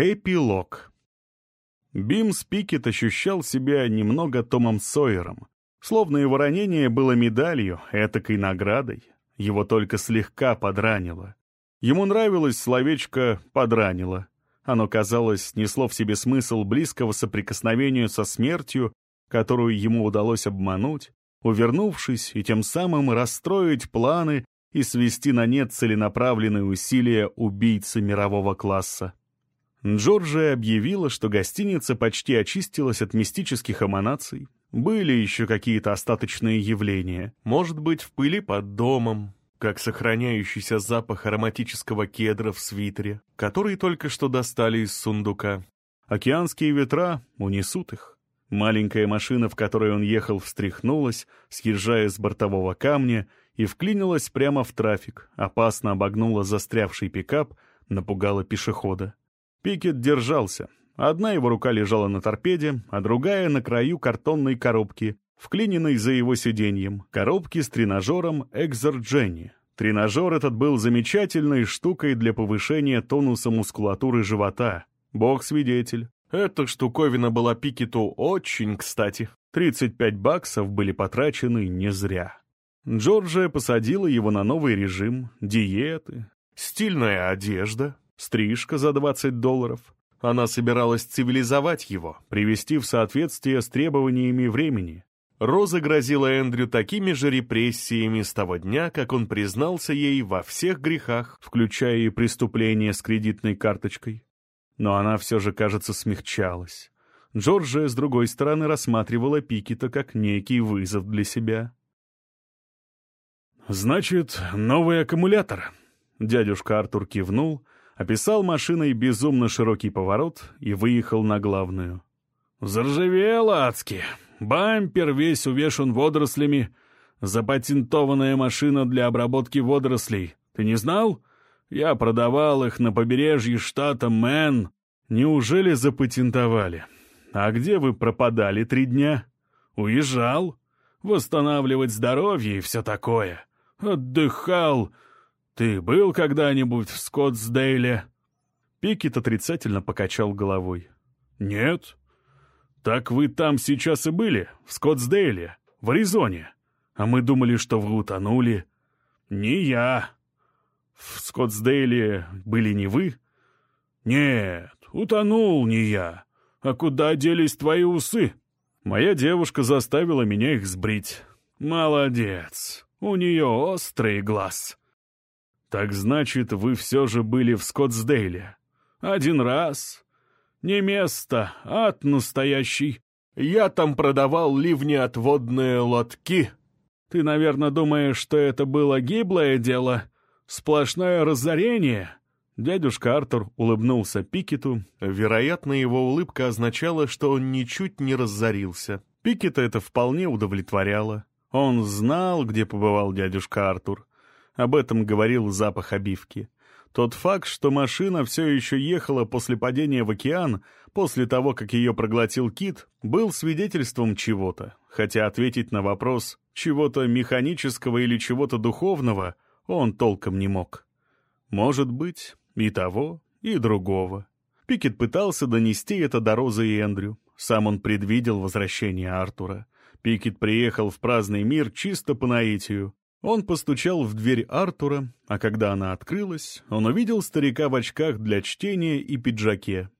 Эпилог. Бимс Пикет ощущал себя немного Томом Сойером. Словно его ранение было медалью, этакой наградой. Его только слегка подранило. Ему нравилось словечко «подранило». Оно, казалось, несло в себе смысл близкого соприкосновения со смертью, которую ему удалось обмануть, увернувшись и тем самым расстроить планы и свести на нет целенаправленные усилия убийцы мирового класса. Джорджия объявила, что гостиница почти очистилась от мистических эманаций. Были еще какие-то остаточные явления. Может быть, в пыли под домом, как сохраняющийся запах ароматического кедра в свитере, который только что достали из сундука. Океанские ветра унесут их. Маленькая машина, в которой он ехал, встряхнулась, съезжая с бортового камня, и вклинилась прямо в трафик, опасно обогнула застрявший пикап, напугала пешехода. Пикет держался. Одна его рука лежала на торпеде, а другая — на краю картонной коробки, вклиненной за его сиденьем, коробки с тренажером Экзердженни. Тренажер этот был замечательной штукой для повышения тонуса мускулатуры живота. Бог свидетель. Эта штуковина была Пикету очень кстати. 35 баксов были потрачены не зря. Джорджия посадила его на новый режим, диеты, стильная одежда, Стрижка за 20 долларов. Она собиралась цивилизовать его, привести в соответствие с требованиями времени. Роза грозила Эндрю такими же репрессиями с того дня, как он признался ей во всех грехах, включая и преступление с кредитной карточкой. Но она все же, кажется, смягчалась. Джорджия, с другой стороны, рассматривала Пикета как некий вызов для себя. «Значит, новый аккумулятор?» Дядюшка Артур кивнул — описал машиной безумно широкий поворот и выехал на главную. «Заржавело адски! Бампер весь увешан водорослями. Запатентованная машина для обработки водорослей. Ты не знал? Я продавал их на побережье штата Мэн. Неужели запатентовали? А где вы пропадали три дня? Уезжал. Восстанавливать здоровье и все такое. Отдыхал. «Ты был когда-нибудь в Скоттсдейле?» Пикет отрицательно покачал головой. «Нет». «Так вы там сейчас и были, в Скоттсдейле, в Аризоне. А мы думали, что вы утонули». «Не я». «В Скоттсдейле были не вы?» «Нет, утонул не я. А куда делись твои усы?» «Моя девушка заставила меня их сбрить». «Молодец. У нее острый глаз». «Так значит, вы все же были в Скоттсдейле?» «Один раз. Не место, ад настоящий. Я там продавал ливнеотводные лотки. Ты, наверное, думаешь, что это было гиблое дело? Сплошное разорение?» Дядюшка Артур улыбнулся Пикету. Вероятно, его улыбка означала, что он ничуть не разорился. Пикета это вполне удовлетворяло. Он знал, где побывал дядюшка Артур. Об этом говорил запах обивки. Тот факт, что машина все еще ехала после падения в океан, после того, как ее проглотил кит, был свидетельством чего-то, хотя ответить на вопрос чего-то механического или чего-то духовного он толком не мог. Может быть, и того, и другого. Пикет пытался донести это до Розы и Эндрю. Сам он предвидел возвращение Артура. Пикет приехал в праздный мир чисто по наитию. Он постучал в дверь Артура, а когда она открылась, он увидел старика в очках для чтения и пиджаке.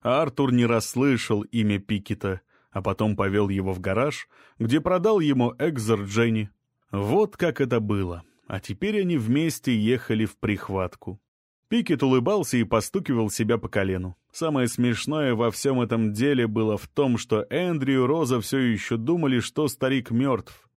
Артур не расслышал имя Пикета, а потом повел его в гараж, где продал ему Экзер Дженни. Вот как это было. А теперь они вместе ехали в прихватку. Пикет улыбался и постукивал себя по колену. Самое смешное во всем этом деле было в том, что Эндрю и Роза все еще думали, что старик мертв.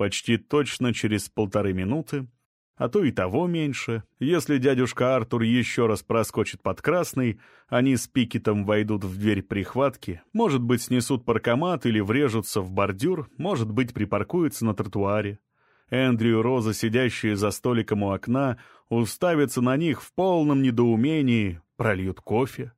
Почти точно через полторы минуты, а то и того меньше, если дядюшка Артур еще раз проскочит под красный, они с Пикетом войдут в дверь прихватки, может быть, снесут паркомат или врежутся в бордюр, может быть, припаркуются на тротуаре. Эндрю Роза, сидящие за столиком у окна, уставятся на них в полном недоумении, прольют кофе.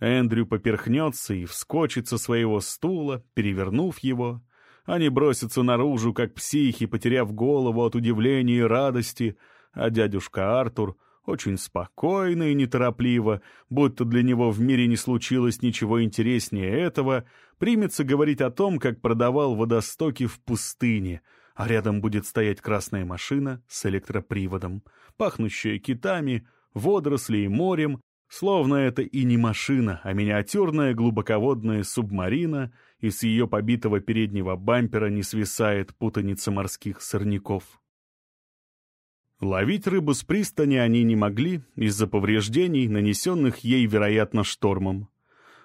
Эндрю поперхнется и вскочит со своего стула, перевернув его. Они бросятся наружу, как психи, потеряв голову от удивления и радости, а дядюшка Артур очень спокойно и неторопливо, будто для него в мире не случилось ничего интереснее этого, примется говорить о том, как продавал водостоки в пустыне, а рядом будет стоять красная машина с электроприводом, пахнущая китами, водоросли и морем, словно это и не машина, а миниатюрная глубоководная субмарина, и с ее побитого переднего бампера не свисает путаница морских сорняков. Ловить рыбу с пристани они не могли из-за повреждений, нанесенных ей, вероятно, штормом.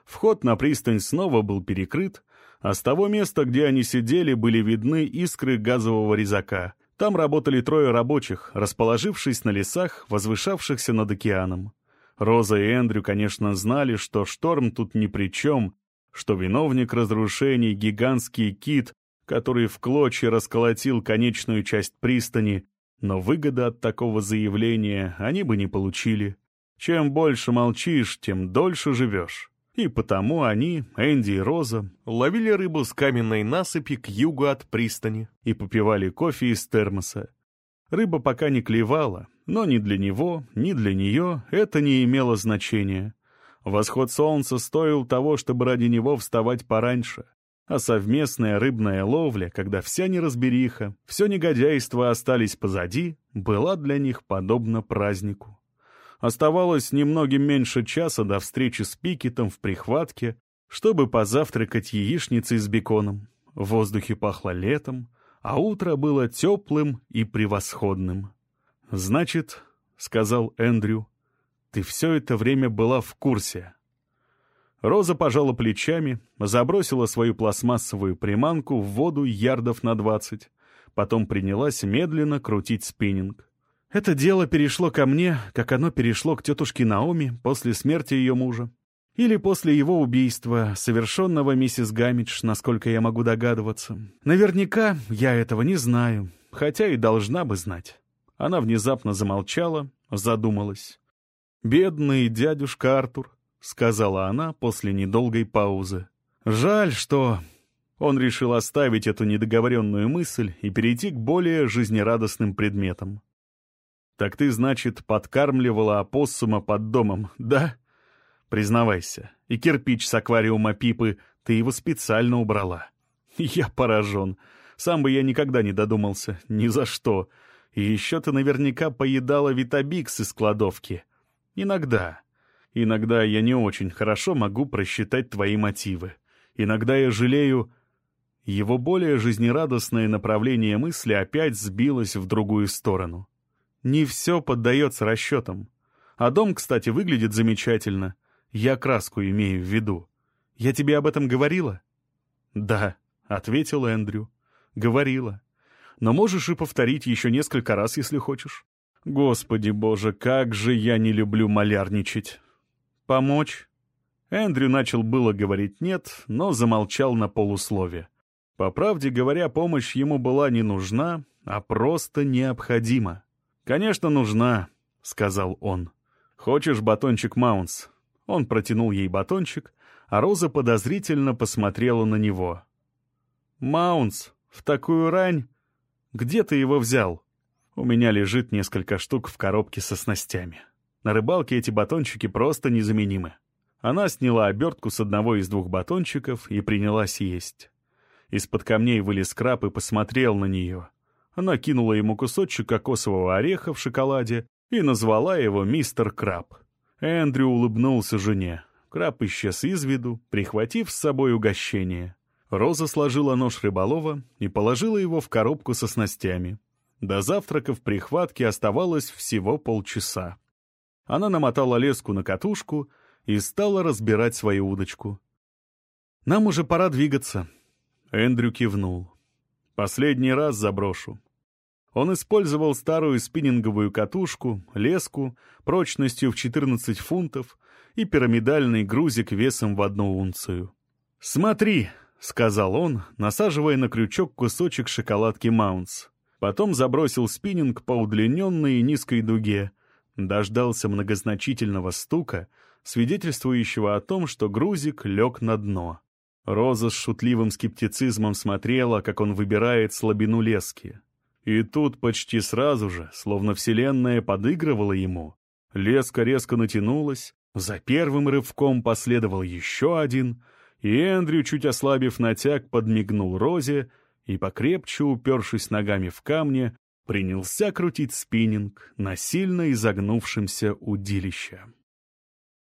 Вход на пристань снова был перекрыт, а с того места, где они сидели, были видны искры газового резака. Там работали трое рабочих, расположившись на лесах, возвышавшихся над океаном. Роза и Эндрю, конечно, знали, что шторм тут ни при чем, что виновник разрушений — гигантский кит, который в клочья расколотил конечную часть пристани, но выгоды от такого заявления они бы не получили. Чем больше молчишь, тем дольше живешь. И потому они, Энди и Роза, ловили рыбу с каменной насыпи к югу от пристани и попивали кофе из термоса. Рыба пока не клевала, но ни для него, ни для нее это не имело значения. Восход солнца стоил того, чтобы ради него вставать пораньше а совместная рыбная ловля, когда вся неразбериха, все негодяйство остались позади, была для них подобна празднику. Оставалось немногим меньше часа до встречи с Пикетом в прихватке, чтобы позавтракать яичницей с беконом. В воздухе пахло летом, а утро было теплым и превосходным. «Значит, — сказал Эндрю, — ты все это время была в курсе». Роза пожала плечами, забросила свою пластмассовую приманку в воду ярдов на двадцать. Потом принялась медленно крутить спиннинг. Это дело перешло ко мне, как оно перешло к тетушке Наоми после смерти ее мужа. Или после его убийства, совершенного миссис Гамидж, насколько я могу догадываться. Наверняка я этого не знаю, хотя и должна бы знать. Она внезапно замолчала, задумалась. Бедный дядюшка Артур. — сказала она после недолгой паузы. «Жаль, что...» Он решил оставить эту недоговоренную мысль и перейти к более жизнерадостным предметам. «Так ты, значит, подкармливала опоссума под домом, да?» «Признавайся, и кирпич с аквариума Пипы ты его специально убрала». «Я поражен. Сам бы я никогда не додумался. Ни за что. И еще ты наверняка поедала витабикс из кладовки. Иногда. Иногда я не очень хорошо могу просчитать твои мотивы. Иногда я жалею... Его более жизнерадостное направление мысли опять сбилось в другую сторону. Не все поддается расчетам. А дом, кстати, выглядит замечательно. Я краску имею в виду. Я тебе об этом говорила? Да, — ответил Эндрю. Говорила. Но можешь и повторить еще несколько раз, если хочешь. Господи боже, как же я не люблю малярничать. «Помочь?» Эндрю начал было говорить «нет», но замолчал на полуслове. По правде говоря, помощь ему была не нужна, а просто необходима. «Конечно, нужна», — сказал он. «Хочешь батончик Маунс?» Он протянул ей батончик, а Роза подозрительно посмотрела на него. «Маунс, в такую рань? Где ты его взял?» «У меня лежит несколько штук в коробке со снастями». На рыбалке эти батончики просто незаменимы. Она сняла обертку с одного из двух батончиков и принялась есть. Из-под камней вылез краб и посмотрел на нее. Она кинула ему кусочек кокосового ореха в шоколаде и назвала его «Мистер Краб». Эндрю улыбнулся жене. Краб исчез из виду, прихватив с собой угощение. Роза сложила нож рыболова и положила его в коробку со снастями. До завтрака в прихватке оставалось всего полчаса. Она намотала леску на катушку и стала разбирать свою удочку. «Нам уже пора двигаться». Эндрю кивнул. «Последний раз заброшу». Он использовал старую спиннинговую катушку, леску, прочностью в 14 фунтов и пирамидальный грузик весом в одну унцию. «Смотри», — сказал он, насаживая на крючок кусочек шоколадки Маунс. Потом забросил спиннинг по удлиненной и низкой дуге, Дождался многозначительного стука, свидетельствующего о том, что грузик лег на дно. Роза с шутливым скептицизмом смотрела, как он выбирает слабину лески. И тут почти сразу же, словно вселенная подыгрывала ему, Леска резко натянулась, за первым рывком последовал еще один, и Эндрю, чуть ослабив натяг, подмигнул Розе и, покрепче упершись ногами в камни, принялся крутить спиннинг на сильно изогнувшемся удилище.